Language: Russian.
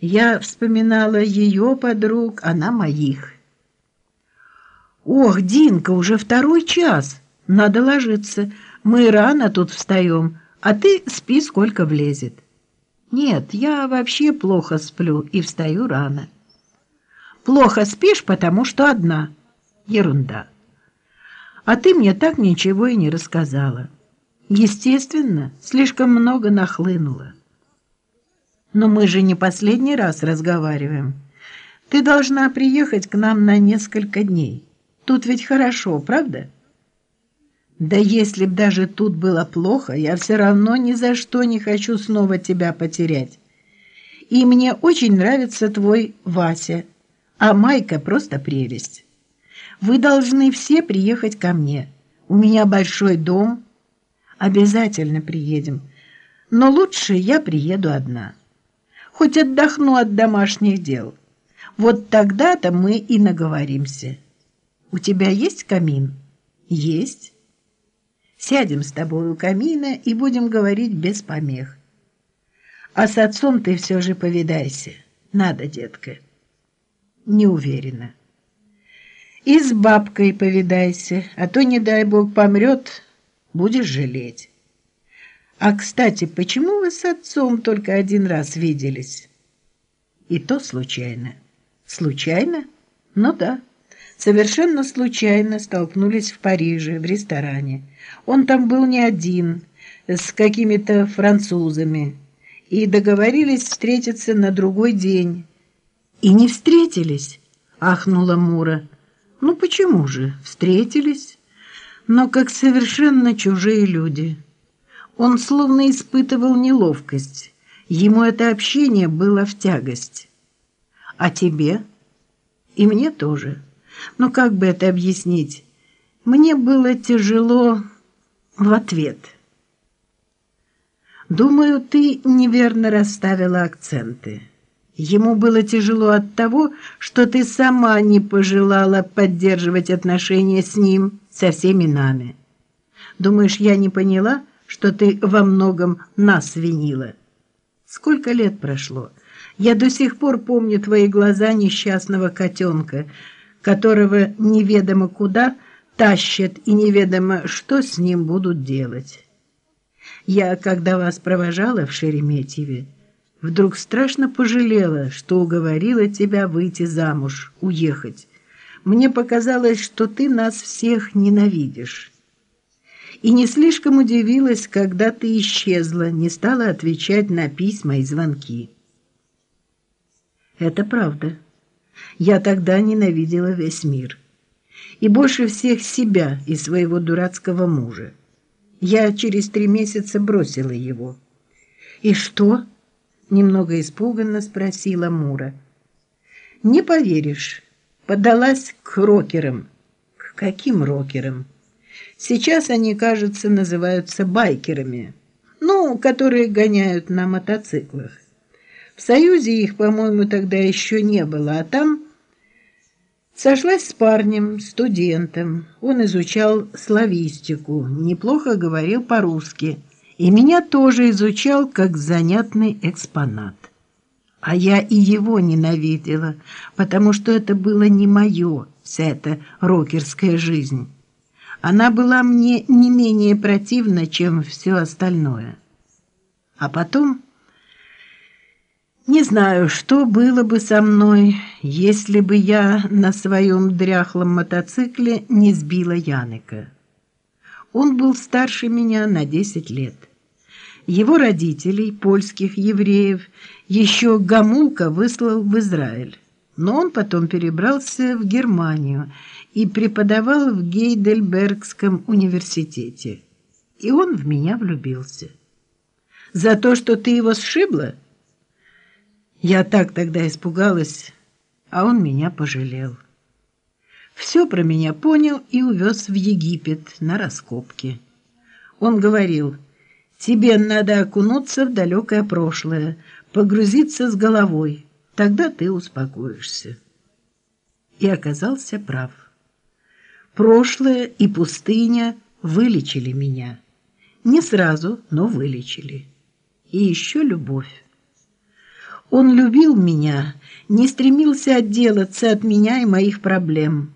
Я вспоминала ее подруг, она моих. «Ох, Динка, уже второй час. Надо ложиться. Мы рано тут встаем, а ты спи, сколько влезет». «Нет, я вообще плохо сплю и встаю рано». «Плохо спишь, потому что одна». «Ерунда». «А ты мне так ничего и не рассказала». «Естественно, слишком много нахлынуло». «Но мы же не последний раз разговариваем. Ты должна приехать к нам на несколько дней». Тут ведь хорошо, правда? Да если б даже тут было плохо, я все равно ни за что не хочу снова тебя потерять. И мне очень нравится твой Вася, а Майка просто прелесть. Вы должны все приехать ко мне. У меня большой дом. Обязательно приедем. Но лучше я приеду одна. Хоть отдохну от домашних дел. Вот тогда-то мы и наговоримся». У тебя есть камин? Есть. Сядем с тобой у камина и будем говорить без помех. А с отцом ты все же повидайся. Надо, детка. Не уверена. И с бабкой повидайся, а то, не дай бог, помрет, будешь жалеть. А, кстати, почему вы с отцом только один раз виделись? И то случайно. Случайно? Ну да совершенно случайно столкнулись в Париже, в ресторане. Он там был не один, с какими-то французами, и договорились встретиться на другой день. «И не встретились?» — ахнула Мура. «Ну почему же? Встретились, но как совершенно чужие люди». Он словно испытывал неловкость. Ему это общение было в тягость. «А тебе?» «И мне тоже». Но как бы это объяснить? Мне было тяжело в ответ. Думаю, ты неверно расставила акценты. Ему было тяжело от того, что ты сама не пожелала поддерживать отношения с ним, со всеми нами. Думаешь, я не поняла, что ты во многом нас винила? Сколько лет прошло? Я до сих пор помню твои глаза несчастного котенка — которого неведомо куда тащат и неведомо что с ним будут делать. Я, когда вас провожала в Шереметьеве, вдруг страшно пожалела, что уговорила тебя выйти замуж, уехать. Мне показалось, что ты нас всех ненавидишь. И не слишком удивилась, когда ты исчезла, не стала отвечать на письма и звонки. Это правда. Я тогда ненавидела весь мир. И больше всех себя и своего дурацкого мужа. Я через три месяца бросила его. «И что?» — немного испуганно спросила Мура. «Не поверишь, подалась к рокерам». «К каким рокерам?» «Сейчас они, кажется, называются байкерами. Ну, которые гоняют на мотоциклах. В Союзе их, по-моему, тогда еще не было, а там сошлась с парнем, студентом. Он изучал славистику, неплохо говорил по-русски, и меня тоже изучал как занятный экспонат. А я и его ненавидела, потому что это было не мое, вся эта рокерская жизнь. Она была мне не менее противна, чем все остальное. А потом... Не знаю, что было бы со мной, если бы я на своем дряхлом мотоцикле не сбила Яника. Он был старше меня на десять лет. Его родителей, польских евреев, еще Гамулка выслал в Израиль. Но он потом перебрался в Германию и преподавал в Гейдельбергском университете. И он в меня влюбился. За то, что ты его сшибла – я так тогда испугалась, а он меня пожалел. Все про меня понял и увез в Египет на раскопки. Он говорил, тебе надо окунуться в далекое прошлое, погрузиться с головой, тогда ты успокоишься. И оказался прав. Прошлое и пустыня вылечили меня. Не сразу, но вылечили. И еще любовь. Он любил меня, не стремился отделаться от меня и моих проблем.